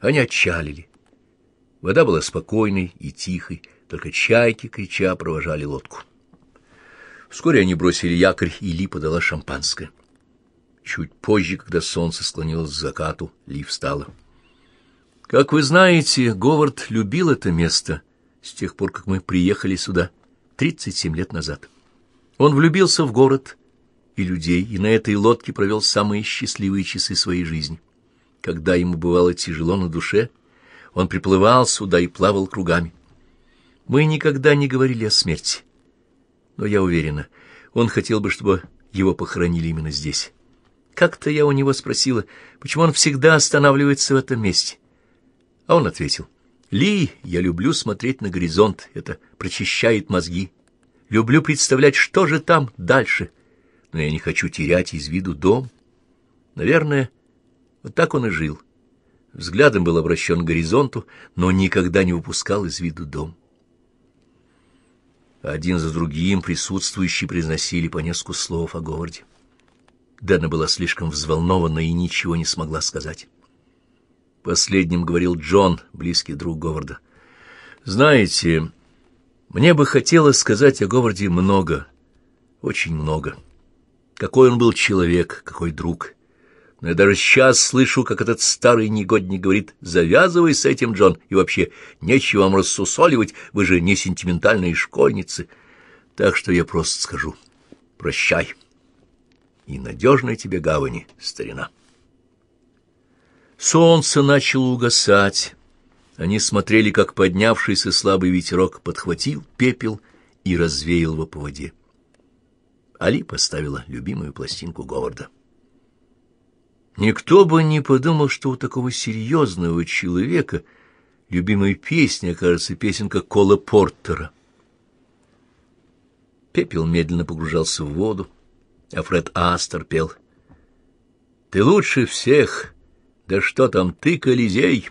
Они отчалили. Вода была спокойной и тихой, только чайки, крича, провожали лодку. Вскоре они бросили якорь, и Ли подала шампанское. Чуть позже, когда солнце склонилось к закату, Ли встала. Как вы знаете, Говард любил это место с тех пор, как мы приехали сюда 37 лет назад. Он влюбился в город и людей, и на этой лодке провел самые счастливые часы своей жизни. Когда ему бывало тяжело на душе, он приплывал сюда и плавал кругами. Мы никогда не говорили о смерти, но я уверена, он хотел бы, чтобы его похоронили именно здесь. Как-то я у него спросила, почему он всегда останавливается в этом месте. А он ответил, «Ли, я люблю смотреть на горизонт, это прочищает мозги. Люблю представлять, что же там дальше, но я не хочу терять из виду дом. Наверное, вот так он и жил. Взглядом был обращен к горизонту, но никогда не выпускал из виду дом. Один за другим присутствующие произносили по несколько слов о городе. Дэна была слишком взволнована и ничего не смогла сказать. Последним говорил Джон, близкий друг Говарда. «Знаете, мне бы хотелось сказать о Говарде много, очень много. Какой он был человек, какой друг. Но я даже сейчас слышу, как этот старый негодник говорит, «Завязывай с этим, Джон, и вообще нечего вам рассусоливать, вы же не сентиментальные школьницы». Так что я просто скажу «Прощай» и надежной тебе гавани, старина. Солнце начало угасать. Они смотрели, как поднявшийся слабый ветерок подхватил пепел и развеял его по воде. Али поставила любимую пластинку Говарда. Никто бы не подумал, что у такого серьезного человека любимой песней окажется песенка Кола Портера. Пепел медленно погружался в воду, а Фред Астер пел. «Ты лучше всех, да что там, ты Колизей,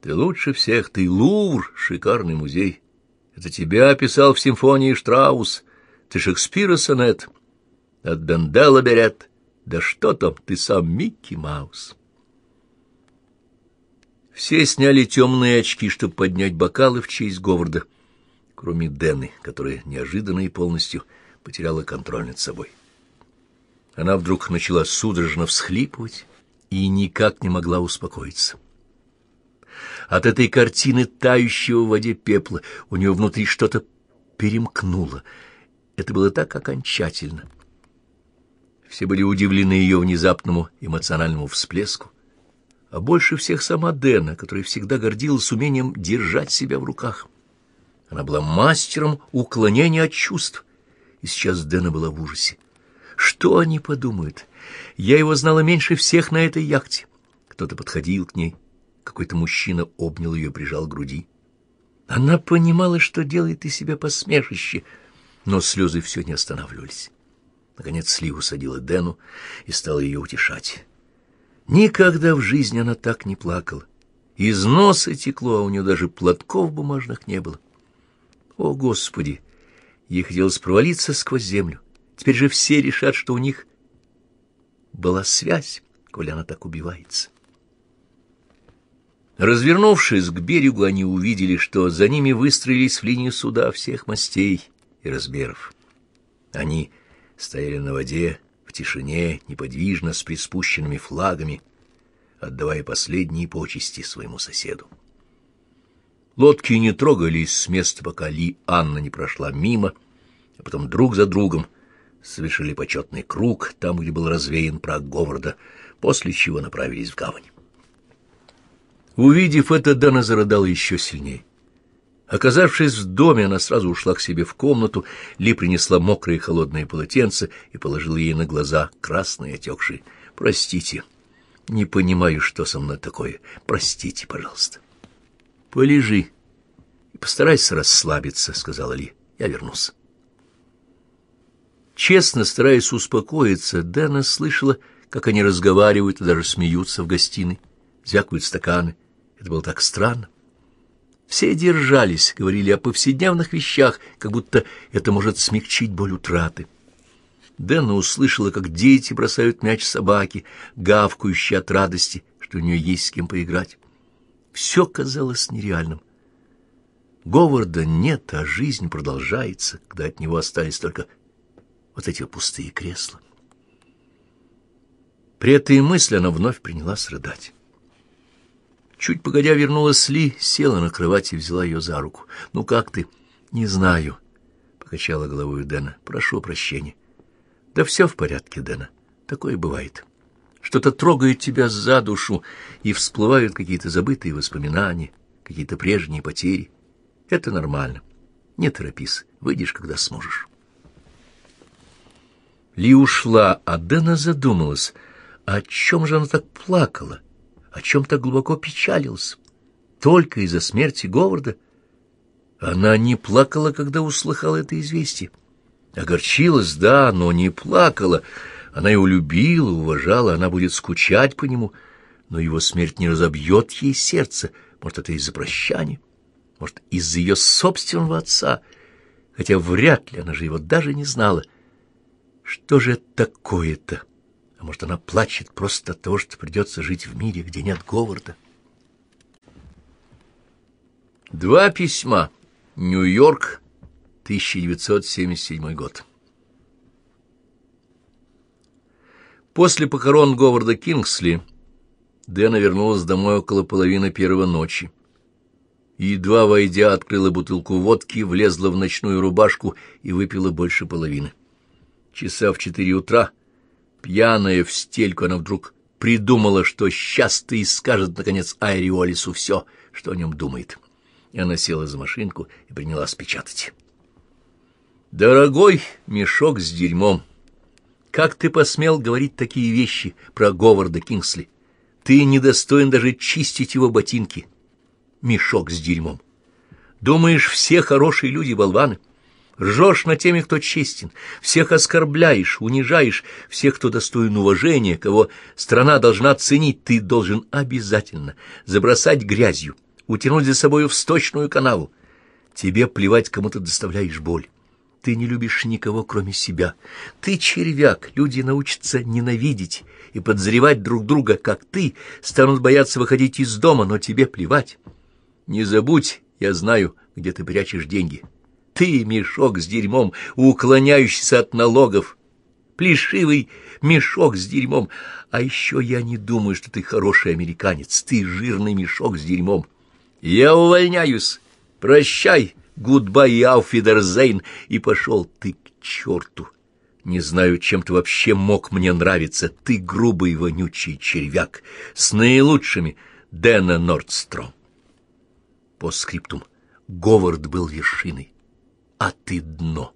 ты лучше всех, ты Лувр, шикарный музей. Это тебя описал в симфонии Штраус, ты Шекспира сонет, от Бендела берет». Да что там, ты сам Микки Маус. Все сняли темные очки, чтобы поднять бокалы в честь Говарда, кроме Дэны, которая неожиданно и полностью потеряла контроль над собой. Она вдруг начала судорожно всхлипывать и никак не могла успокоиться. От этой картины тающего в воде пепла у нее внутри что-то перемкнуло. Это было так окончательно — все были удивлены ее внезапному эмоциональному всплеску, а больше всех сама Дэна, которая всегда гордилась умением держать себя в руках. Она была мастером уклонения от чувств, и сейчас Дэна была в ужасе. Что они подумают? Я его знала меньше всех на этой яхте. Кто-то подходил к ней, какой-то мужчина обнял ее, прижал к груди. Она понимала, что делает из себя посмешище, но слезы все не останавливались. Наконец Сли усадила Дэну и стала ее утешать. Никогда в жизни она так не плакала. Из носа текло, а у нее даже платков бумажных не было. О, Господи! Ей хотелось провалиться сквозь землю. Теперь же все решат, что у них была связь, коли она так убивается. Развернувшись к берегу, они увидели, что за ними выстроились в линию суда всех мастей и размеров. Они стояли на воде, в тишине, неподвижно, с приспущенными флагами, отдавая последние почести своему соседу. Лодки не трогались с места, пока Ли Анна не прошла мимо, а потом друг за другом совершили почетный круг там, где был развеян праг Говарда, после чего направились в гавань. Увидев это, Дана зарыдала еще сильнее. Оказавшись в доме, она сразу ушла к себе в комнату, Ли принесла мокрые холодные полотенца и положила ей на глаза красные отекшие. «Простите, не понимаю, что со мной такое. Простите, пожалуйста». «Полежи и постарайся расслабиться», — сказала Ли. «Я вернусь». Честно стараясь успокоиться, Дэна слышала, как они разговаривают и даже смеются в гостиной, звякают стаканы. Это было так странно. Все держались, говорили о повседневных вещах, как будто это может смягчить боль утраты. Дэна услышала, как дети бросают мяч собаки, гавкающие от радости, что у нее есть с кем поиграть. Все казалось нереальным. Говарда нет, а жизнь продолжается, когда от него остались только вот эти пустые кресла. При этой мысли она вновь принялась рыдать. Чуть погодя вернулась Ли, села на кровати и взяла ее за руку. «Ну как ты?» «Не знаю», — покачала головой Дэна. «Прошу прощения». «Да все в порядке, Дэна. Такое бывает. Что-то трогает тебя за душу, и всплывают какие-то забытые воспоминания, какие-то прежние потери. Это нормально. Не торопись, выйдешь, когда сможешь». Ли ушла, а Дэна задумалась, о чем же она так плакала, о чем так глубоко печалилась. Только из-за смерти Говарда она не плакала, когда услыхала это известие. Огорчилась, да, но не плакала. Она его любила, уважала, она будет скучать по нему, но его смерть не разобьет ей сердце. Может, это из-за прощания, может, из-за ее собственного отца, хотя вряд ли она же его даже не знала. Что же такое-то? А может, она плачет просто от того, что придется жить в мире, где нет Говарда? Два письма. Нью-Йорк, 1977 год. После похорон Говарда Кингсли Дэна вернулась домой около половины первого ночи. Едва войдя, открыла бутылку водки, влезла в ночную рубашку и выпила больше половины. Часа в четыре утра, пьяная в стельку, она вдруг придумала, что сейчас ты и скажет, наконец, Айриолису все, что о нем думает. И она села за машинку и принялась печатать. «Дорогой мешок с дерьмом, как ты посмел говорить такие вещи про Говарда Кингсли? Ты недостоин даже чистить его ботинки. Мешок с дерьмом. Думаешь, все хорошие люди болваны?» Ржешь на теми, кто честен, всех оскорбляешь, унижаешь, всех, кто достоин уважения, кого страна должна ценить, ты должен обязательно забросать грязью, утянуть за собою в сточную канаву. Тебе плевать, кому ты доставляешь боль. Ты не любишь никого, кроме себя. Ты червяк, люди научатся ненавидеть и подозревать друг друга, как ты, станут бояться выходить из дома, но тебе плевать. Не забудь, я знаю, где ты прячешь деньги». Ты мешок с дерьмом, уклоняющийся от налогов, плешивый мешок с дерьмом. А еще я не думаю, что ты хороший американец, ты жирный мешок с дерьмом. Я увольняюсь. Прощай, goodbye auf Wiedersehen, и пошел ты к черту. Не знаю, чем ты вообще мог мне нравиться. Ты грубый вонючий червяк с наилучшими Дэна Нордстром. Постскриптум. Говард был вершиной а ты дно.